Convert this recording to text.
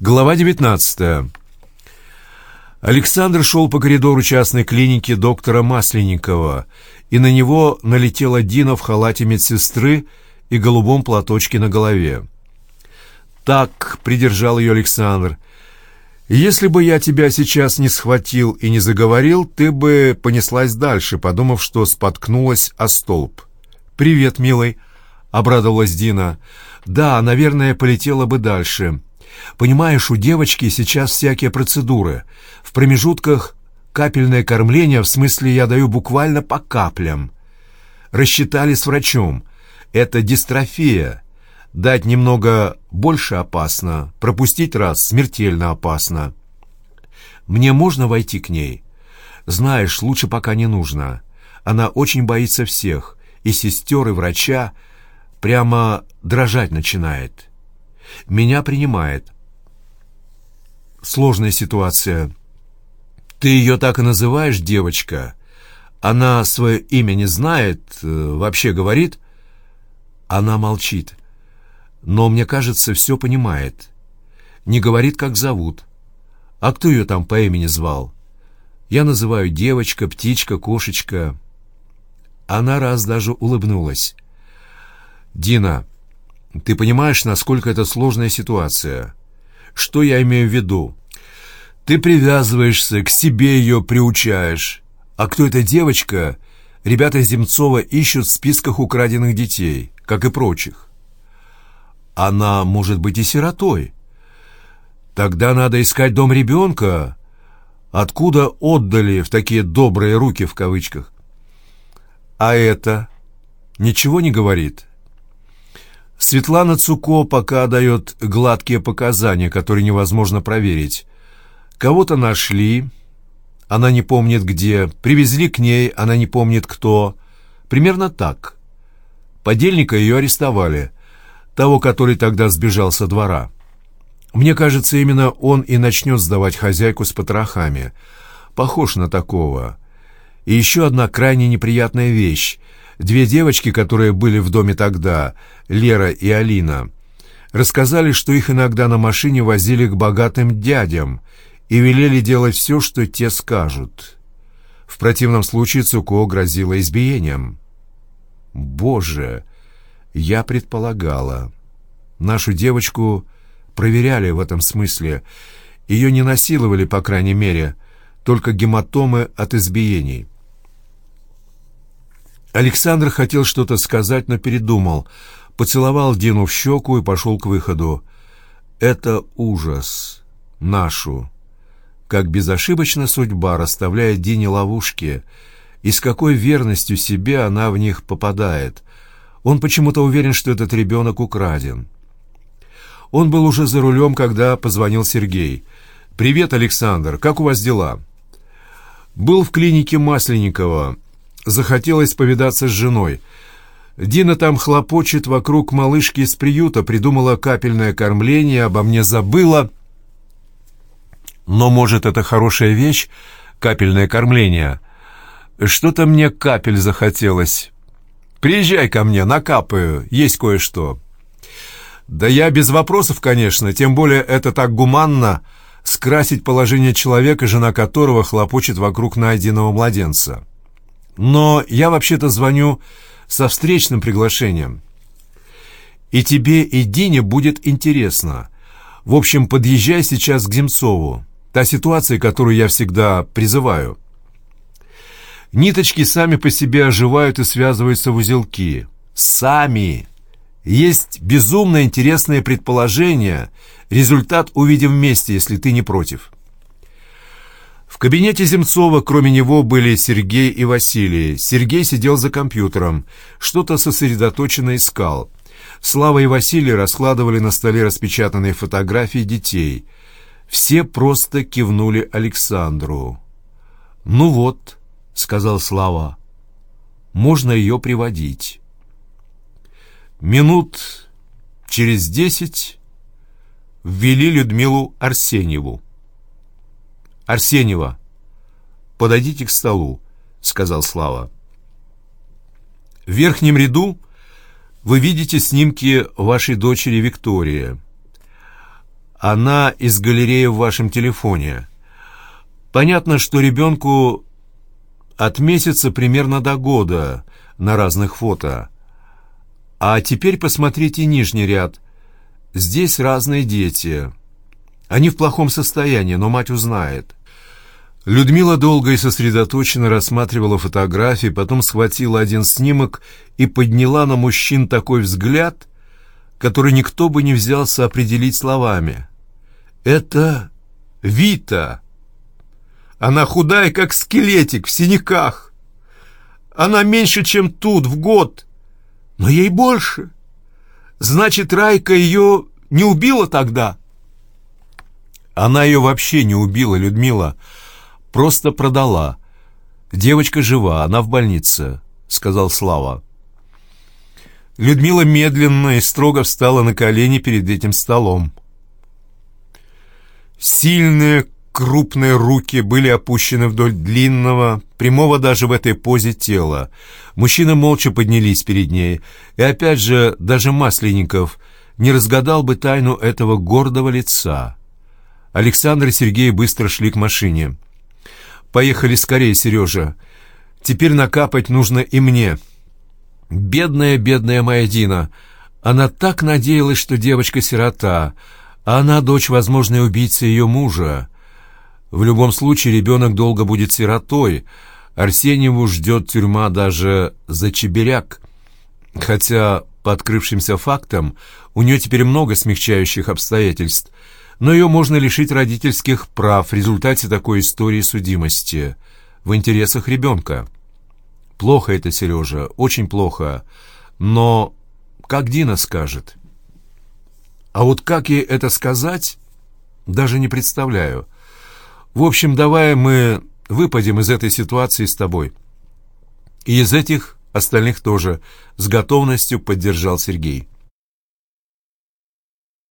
Глава 19. Александр шел по коридору частной клиники доктора Масленникова, и на него налетела Дина в халате медсестры и голубом платочке на голове. «Так», — придержал ее Александр, — «если бы я тебя сейчас не схватил и не заговорил, ты бы понеслась дальше, подумав, что споткнулась о столб». «Привет, милый», — обрадовалась Дина. «Да, наверное, полетела бы дальше». Понимаешь, у девочки сейчас всякие процедуры. В промежутках капельное кормление, в смысле я даю буквально по каплям. Рассчитали с врачом. Это дистрофия. Дать немного больше опасно, пропустить раз смертельно опасно. Мне можно войти к ней? Знаешь, лучше пока не нужно. Она очень боится всех, и сестер, и врача. Прямо дрожать начинает. Меня принимает. Сложная ситуация. Ты ее так и называешь, девочка? Она свое имя не знает, э, вообще говорит? Она молчит. Но, мне кажется, все понимает. Не говорит, как зовут. А кто ее там по имени звал? Я называю девочка, птичка, кошечка. Она раз даже улыбнулась. «Дина, ты понимаешь, насколько это сложная ситуация? Что я имею в виду? Ты привязываешься, к себе ее приучаешь. А кто эта девочка, ребята Земцова ищут в списках украденных детей, как и прочих. Она может быть и сиротой. Тогда надо искать дом ребенка, откуда отдали в такие «добрые руки» в кавычках. А это ничего не говорит? Светлана Цуко пока дает гладкие показания, которые невозможно проверить. Кого-то нашли, она не помнит где, привезли к ней, она не помнит кто. Примерно так. Подельника ее арестовали, того, который тогда сбежал со двора. Мне кажется, именно он и начнет сдавать хозяйку с потрохами. Похож на такого. И еще одна крайне неприятная вещь. Две девочки, которые были в доме тогда, Лера и Алина, рассказали, что их иногда на машине возили к богатым дядям и велели делать все, что те скажут. В противном случае Цуко грозила избиением. «Боже!» Я предполагала. Нашу девочку проверяли в этом смысле. Ее не насиловали, по крайней мере, только гематомы от избиений. Александр хотел что-то сказать, но передумал. Поцеловал Дину в щеку и пошел к выходу. «Это ужас. Нашу. Как безошибочно судьба расставляет Дине ловушки, и с какой верностью себе она в них попадает. Он почему-то уверен, что этот ребенок украден». Он был уже за рулем, когда позвонил Сергей. «Привет, Александр. Как у вас дела?» «Был в клинике Масленникова. Захотелось повидаться с женой. Дина там хлопочет вокруг малышки из приюта, придумала капельное кормление, обо мне забыла. Но, может, это хорошая вещь, капельное кормление? Что-то мне капель захотелось. Приезжай ко мне, накапаю, есть кое-что. Да я без вопросов, конечно, тем более это так гуманно скрасить положение человека, жена которого хлопочет вокруг найденного младенца. Но я вообще-то звоню со встречным приглашением. И тебе, и Дине будет интересно. В общем, подъезжай сейчас к Земцову. Та ситуация, которую я всегда призываю. Ниточки сами по себе оживают и связываются в узелки. Сами. Есть безумно интересное предположение. Результат увидим вместе, если ты не против. В кабинете Земцова кроме него были Сергей и Василий. Сергей сидел за компьютером, что-то сосредоточенно искал. Слава и Василий раскладывали на столе распечатанные фотографии детей. Все просто кивнули Александру. «Ну вот», — сказал Слава, — «можно ее приводить». Минут через десять ввели Людмилу Арсеньеву. «Арсеньева, подойдите к столу», — сказал Слава. В верхнем ряду вы видите снимки вашей дочери Виктории. Она из галереи в вашем телефоне. Понятно, что ребенку от месяца примерно до года на разных фото. А теперь посмотрите нижний ряд. Здесь разные дети. Они в плохом состоянии, но мать узнает. Людмила долго и сосредоточенно рассматривала фотографии, потом схватила один снимок и подняла на мужчин такой взгляд, который никто бы не взялся определить словами. «Это Вита! Она худая, как скелетик, в синяках. Она меньше, чем тут, в год, но ей больше. Значит, Райка ее не убила тогда?» «Она ее вообще не убила, Людмила», Просто продала. Девочка жива, она в больнице», — сказал Слава. Людмила медленно и строго встала на колени перед этим столом. Сильные, крупные руки были опущены вдоль длинного, прямого даже в этой позе тела. Мужчины молча поднялись перед ней, и опять же даже Масленников не разгадал бы тайну этого гордого лица. Александр и Сергей быстро шли к машине. Поехали скорее, Сережа. Теперь накапать нужно и мне. Бедная, бедная моя Дина. Она так надеялась, что девочка сирота, а она дочь возможной убийцы ее мужа. В любом случае ребенок долго будет сиротой. Арсеньеву ждет тюрьма даже за чеберяк. Хотя, по открывшимся фактам, у нее теперь много смягчающих обстоятельств — но ее можно лишить родительских прав в результате такой истории судимости в интересах ребенка. Плохо это, Сережа, очень плохо, но как Дина скажет? А вот как ей это сказать, даже не представляю. В общем, давай мы выпадем из этой ситуации с тобой. И из этих остальных тоже, с готовностью поддержал Сергей.